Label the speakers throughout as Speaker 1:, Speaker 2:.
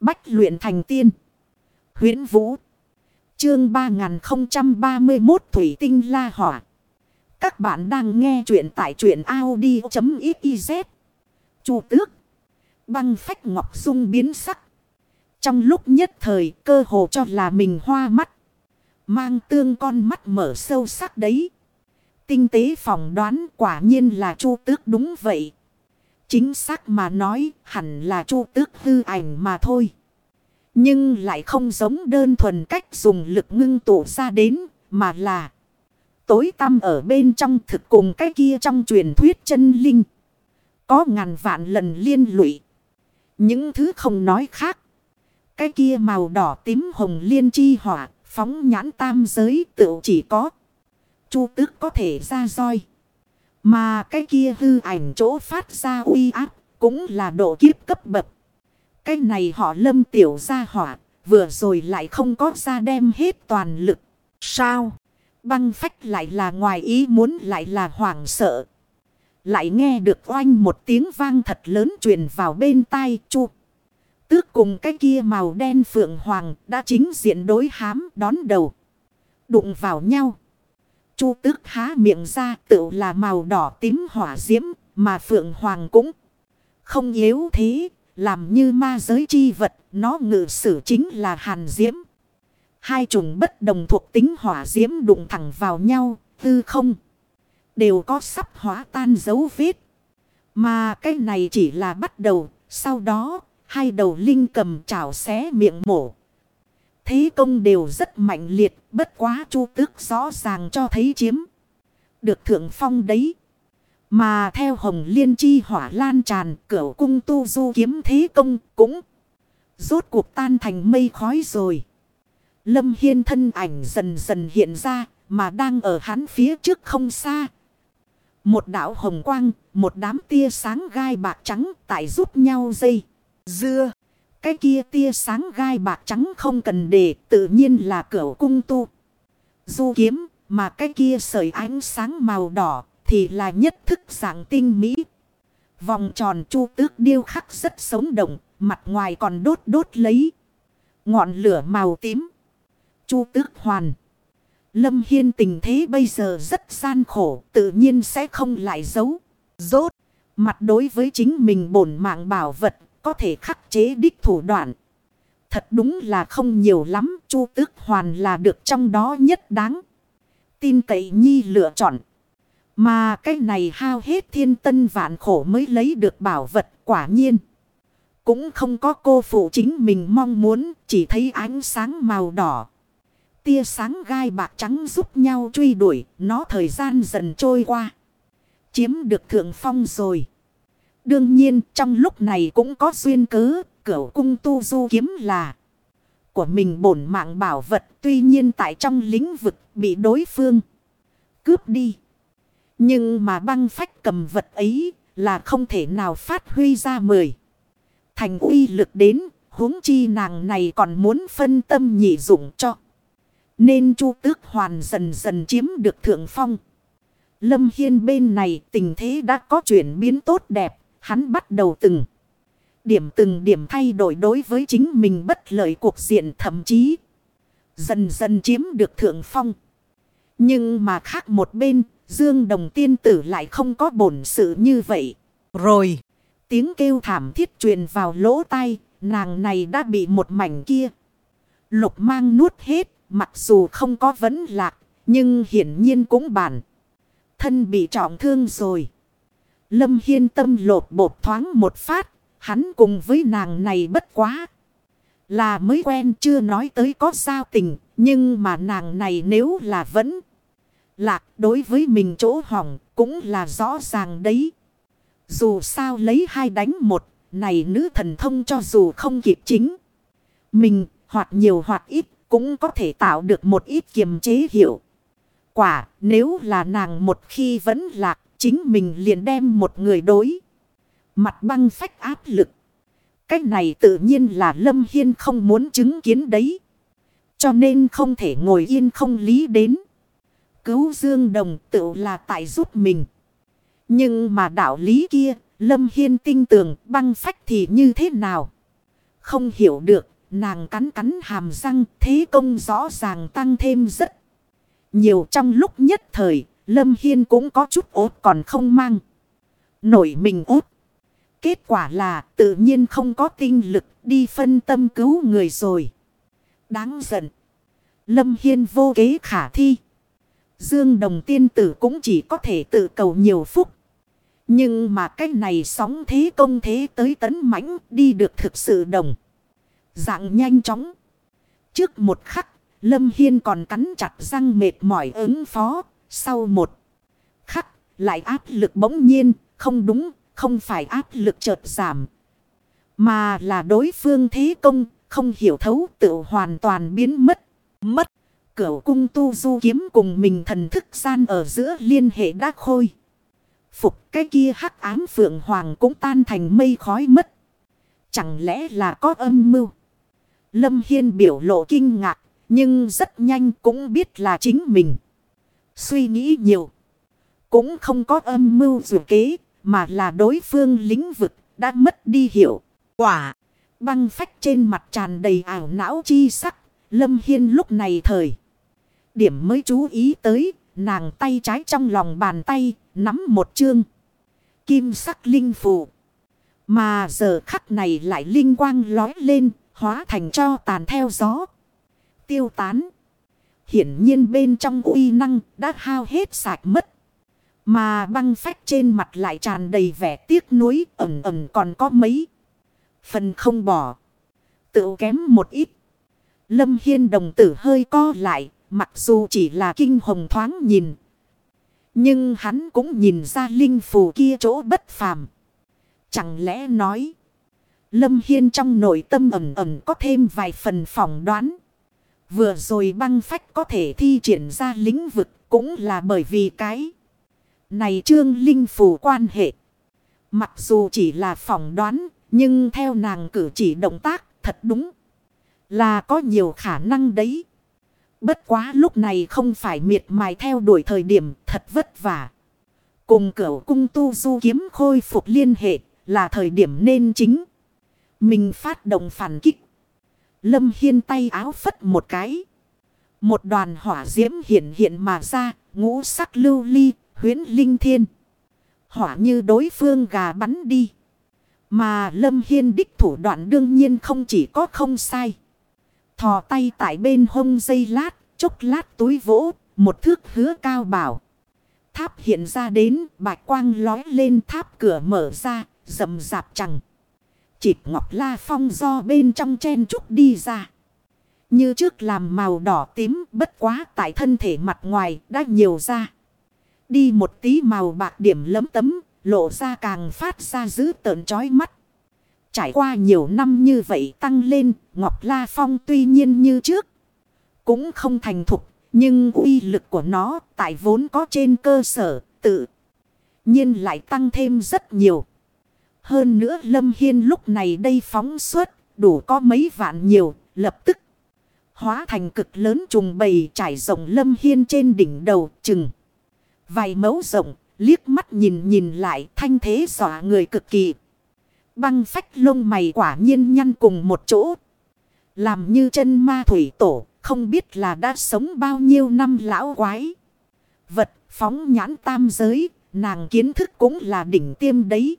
Speaker 1: Bách luyện thành tiên. huyễn Vũ. Chương 3031 Thủy Tinh La Hỏa. Các bạn đang nghe truyện tại truyện Audi.xyz. Chu tước. Băng phách ngọc dung biến sắc. Trong lúc nhất thời, cơ hồ cho là mình hoa mắt. Mang tương con mắt mở sâu sắc đấy. Tinh tế phỏng đoán quả nhiên là chu tước đúng vậy. Chính xác mà nói, hẳn là chu tước hư ảnh mà thôi. Nhưng lại không giống đơn thuần cách dùng lực ngưng tụ ra đến, mà là tối tăm ở bên trong thực cùng cái kia trong truyền thuyết chân linh. Có ngàn vạn lần liên lụy. Những thứ không nói khác. Cái kia màu đỏ tím hồng liên chi hỏa, phóng nhãn tam giới tự chỉ có. Chu tước có thể ra roi. Mà cái kia hư ảnh chỗ phát ra uy áp cũng là độ kiếp cấp bậc. Cái này họ lâm tiểu ra hỏa vừa rồi lại không có ra đem hết toàn lực. Sao? Băng phách lại là ngoài ý muốn lại là hoảng sợ. Lại nghe được oanh một tiếng vang thật lớn truyền vào bên tai chu. Tước cùng cái kia màu đen phượng hoàng đã chính diện đối hám đón đầu. Đụng vào nhau. Chu tước há miệng ra tự là màu đỏ tím hỏa diễm mà phượng hoàng cũng không yếu thế. Làm như ma giới chi vật nó ngự sử chính là hàn diễm. Hai chủng bất đồng thuộc tính hỏa diễm đụng thẳng vào nhau, tư không. Đều có sắp hóa tan dấu vết. Mà cái này chỉ là bắt đầu, sau đó hai đầu linh cầm chảo xé miệng mổ. Thế công đều rất mạnh liệt, bất quá chu tước rõ ràng cho thấy chiếm. Được thượng phong đấy. Mà theo hồng liên chi hỏa lan tràn, cửa cung tu du kiếm thế công cũng rốt cuộc tan thành mây khói rồi. Lâm Hiên thân ảnh dần dần hiện ra, mà đang ở hắn phía trước không xa. Một đảo hồng quang, một đám tia sáng gai bạc trắng tại giúp nhau dây. Dưa, cái kia tia sáng gai bạc trắng không cần để tự nhiên là cửa cung tu. Du kiếm, mà cái kia sợi ánh sáng màu đỏ thì là nhất thức dạng tinh mỹ. Vòng tròn chu tước điêu khắc rất sống động, mặt ngoài còn đốt đốt lấy. Ngọn lửa màu tím. Chu tước hoàn. Lâm Hiên tình thế bây giờ rất gian khổ, tự nhiên sẽ không lại giấu. Rốt, mặt đối với chính mình bổn mạng bảo vật, có thể khắc chế đích thủ đoạn. Thật đúng là không nhiều lắm, Chu tước hoàn là được trong đó nhất đáng. Tin cậy nhi lựa chọn. Mà cái này hao hết thiên tân vạn khổ mới lấy được bảo vật quả nhiên. Cũng không có cô phụ chính mình mong muốn, chỉ thấy ánh sáng màu đỏ. Tia sáng gai bạc trắng giúp nhau truy đuổi, nó thời gian dần trôi qua. Chiếm được thượng phong rồi. Đương nhiên trong lúc này cũng có duyên cớ, cửu cung tu du kiếm là của mình bổn mạng bảo vật tuy nhiên tại trong lĩnh vực bị đối phương cướp đi. Nhưng mà băng phách cầm vật ấy là không thể nào phát huy ra mười. Thành uy lực đến, huống chi nàng này còn muốn phân tâm nhị dụng cho. Nên chu tước hoàn dần dần chiếm được thượng phong. Lâm Hiên bên này tình thế đã có chuyển biến tốt đẹp, hắn bắt đầu từng. Điểm từng điểm thay đổi đối với chính mình bất lợi cuộc diện thậm chí. Dần dần chiếm được thượng phong. Nhưng mà khác một bên, Dương Đồng tiên tử lại không có bổn sự như vậy. Rồi, tiếng kêu thảm thiết truyền vào lỗ tai, nàng này đã bị một mảnh kia. Lục mang nuốt hết, mặc dù không có vấn lạc, nhưng hiển nhiên cũng bản. Thân bị trọng thương rồi. Lâm Hiên tâm lột bột thoáng một phát, hắn cùng với nàng này bất quá. Là mới quen chưa nói tới có sao tình, nhưng mà nàng này nếu là vẫn lạc đối với mình chỗ hỏng cũng là rõ ràng đấy. Dù sao lấy hai đánh một, này nữ thần thông cho dù không kịp chính. Mình hoặc nhiều hoặc ít cũng có thể tạo được một ít kiềm chế hiệu. Quả nếu là nàng một khi vẫn lạc chính mình liền đem một người đối. Mặt băng phách áp lực. Cách này tự nhiên là Lâm Hiên không muốn chứng kiến đấy. Cho nên không thể ngồi yên không lý đến. Cứu Dương Đồng tự là tại giúp mình. Nhưng mà đạo lý kia, Lâm Hiên tinh tường băng phách thì như thế nào? không hiểu được, nàng cắn cắn hàm răng thế công rõ ràng tăng thêm rất nhiều trong lúc nhất thời, Lâm Hiên cũng có chút ốt còn không mang. Nổi mình ốt. Kết quả là tự nhiên không có tinh lực đi phân tâm cứu người rồi. Đáng giận. Lâm Hiên vô kế khả thi. Dương Đồng tiên tử cũng chỉ có thể tự cầu nhiều phúc. Nhưng mà cái này sóng thế công thế tới tấn mãnh đi được thực sự đồng. Dạng nhanh chóng. Trước một khắc, Lâm Hiên còn cắn chặt răng mệt mỏi ứng phó. Sau một khắc, lại áp lực bỗng nhiên, không đúng, không phải áp lực chợt giảm. Mà là đối phương thế công, không hiểu thấu tự hoàn toàn biến mất. Mất, cửu cung tu du kiếm cùng mình thần thức gian ở giữa liên hệ đã khôi. Phục cái kia hắc ám phượng hoàng cũng tan thành mây khói mất. Chẳng lẽ là có âm mưu? Lâm Hiên biểu lộ kinh ngạc, nhưng rất nhanh cũng biết là chính mình. Suy nghĩ nhiều. Cũng không có âm mưu dù kế, mà là đối phương lĩnh vực đã mất đi hiệu quả. Băng phách trên mặt tràn đầy ảo não chi sắc. Lâm Hiên lúc này thời. Điểm mới chú ý tới, nàng tay trái trong lòng bàn tay, nắm một chương. Kim sắc linh phù. Mà giờ khắc này lại linh quang lói lên, hóa thành cho tàn theo gió. Tiêu tán. Hiển nhiên bên trong uy năng đã hao hết sạch mất. Mà băng phách trên mặt lại tràn đầy vẻ tiếc nuối, ẩm ẩm còn có mấy. Phần không bỏ. Tự kém một ít. Lâm Hiên đồng tử hơi co lại. Mặc dù chỉ là kinh hồng thoáng nhìn. Nhưng hắn cũng nhìn ra linh phù kia chỗ bất phàm. Chẳng lẽ nói. Lâm Hiên trong nội tâm ẩm ẩm có thêm vài phần phỏng đoán. Vừa rồi băng phách có thể thi triển ra lĩnh vực cũng là bởi vì cái. Này trương linh phù quan hệ. Mặc dù chỉ là phỏng đoán, nhưng theo nàng cử chỉ động tác thật đúng. Là có nhiều khả năng đấy. Bất quá lúc này không phải miệt mài theo đuổi thời điểm thật vất vả. Cùng cửu cung tu du kiếm khôi phục liên hệ là thời điểm nên chính. Mình phát động phản kích. Lâm Hiên tay áo phất một cái. Một đoàn hỏa diễm hiện hiện mà ra, ngũ sắc lưu ly, huyến linh thiên. Hỏa như đối phương gà bắn đi. Mà Lâm Hiên đích thủ đoạn đương nhiên không chỉ có không sai. Thò tay tại bên hông dây lát, chốc lát túi vỗ, một thước hứa cao bảo. Tháp hiện ra đến, bạch quang lói lên tháp cửa mở ra, rầm rạp chẳng. Chịt ngọc la phong do bên trong chen trúc đi ra. Như trước làm màu đỏ tím bất quá tại thân thể mặt ngoài đã nhiều ra. Đi một tí màu bạc điểm lấm tấm, lộ ra càng phát ra giữ tợn chói mắt. Trải qua nhiều năm như vậy tăng lên, Ngọc La Phong tuy nhiên như trước. Cũng không thành thục, nhưng uy lực của nó tại vốn có trên cơ sở tự nhiên lại tăng thêm rất nhiều. Hơn nữa Lâm Hiên lúc này đây phóng suốt, đủ có mấy vạn nhiều, lập tức. Hóa thành cực lớn trùng bầy trải rộng Lâm Hiên trên đỉnh đầu chừng. Vài mẫu rộng, liếc mắt nhìn nhìn lại thanh thế dọa người cực kỳ. Băng phách lông mày quả nhiên nhăn cùng một chỗ. Làm như chân ma thủy tổ, không biết là đã sống bao nhiêu năm lão quái. Vật phóng nhãn tam giới, nàng kiến thức cũng là đỉnh tiêm đấy.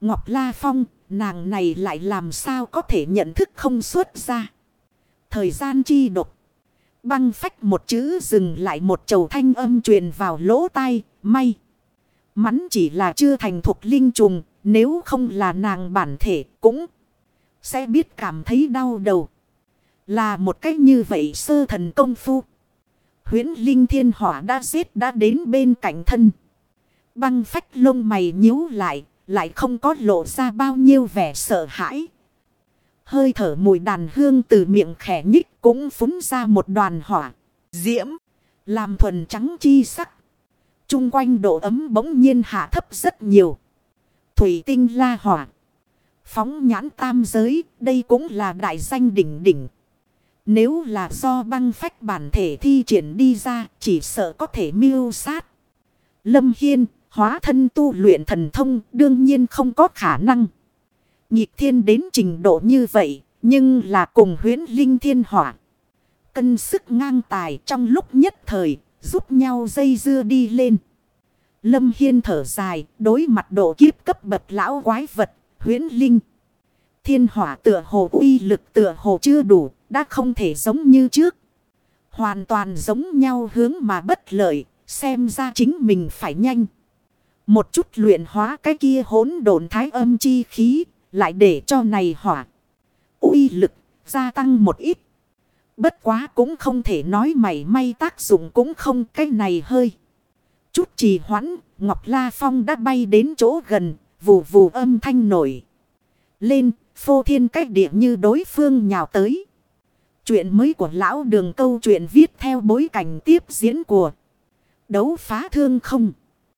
Speaker 1: Ngọc La Phong, nàng này lại làm sao có thể nhận thức không xuất ra. Thời gian chi độc. Băng phách một chữ dừng lại một chầu thanh âm truyền vào lỗ tai, may. Mắn chỉ là chưa thành thuộc linh trùng, nếu không là nàng bản thể cũng sẽ biết cảm thấy đau đầu. Là một cách như vậy sơ thần công phu. Huyễn linh thiên hỏa đã giết đã đến bên cạnh thân. Băng phách lông mày nhíu lại, lại không có lộ ra bao nhiêu vẻ sợ hãi. Hơi thở mùi đàn hương từ miệng khẽ nhích cũng phúng ra một đoàn hỏa. Diễm. Làm thuần trắng chi sắc. Trung quanh độ ấm bỗng nhiên hạ thấp rất nhiều. Thủy tinh la hỏa. Phóng nhãn tam giới. Đây cũng là đại danh đỉnh đỉnh. Nếu là do băng phách bản thể thi triển đi ra. Chỉ sợ có thể miêu sát. Lâm Hiên Hóa thân tu luyện thần thông đương nhiên không có khả năng. Nhịp thiên đến trình độ như vậy, nhưng là cùng huyến linh thiên hỏa. Cân sức ngang tài trong lúc nhất thời, giúp nhau dây dưa đi lên. Lâm Hiên thở dài, đối mặt độ kiếp cấp bậc lão quái vật, huyến linh. Thiên hỏa tựa hồ uy lực tựa hồ chưa đủ, đã không thể giống như trước. Hoàn toàn giống nhau hướng mà bất lợi, xem ra chính mình phải nhanh. Một chút luyện hóa cái kia hỗn độn thái âm chi khí, lại để cho này hỏa. uy lực, gia tăng một ít. Bất quá cũng không thể nói mày may tác dụng cũng không cái này hơi. Chút trì hoãn, Ngọc La Phong đã bay đến chỗ gần, vù vù âm thanh nổi. Lên, phô thiên cách địa như đối phương nhào tới. Chuyện mới của lão đường câu chuyện viết theo bối cảnh tiếp diễn của đấu phá thương không.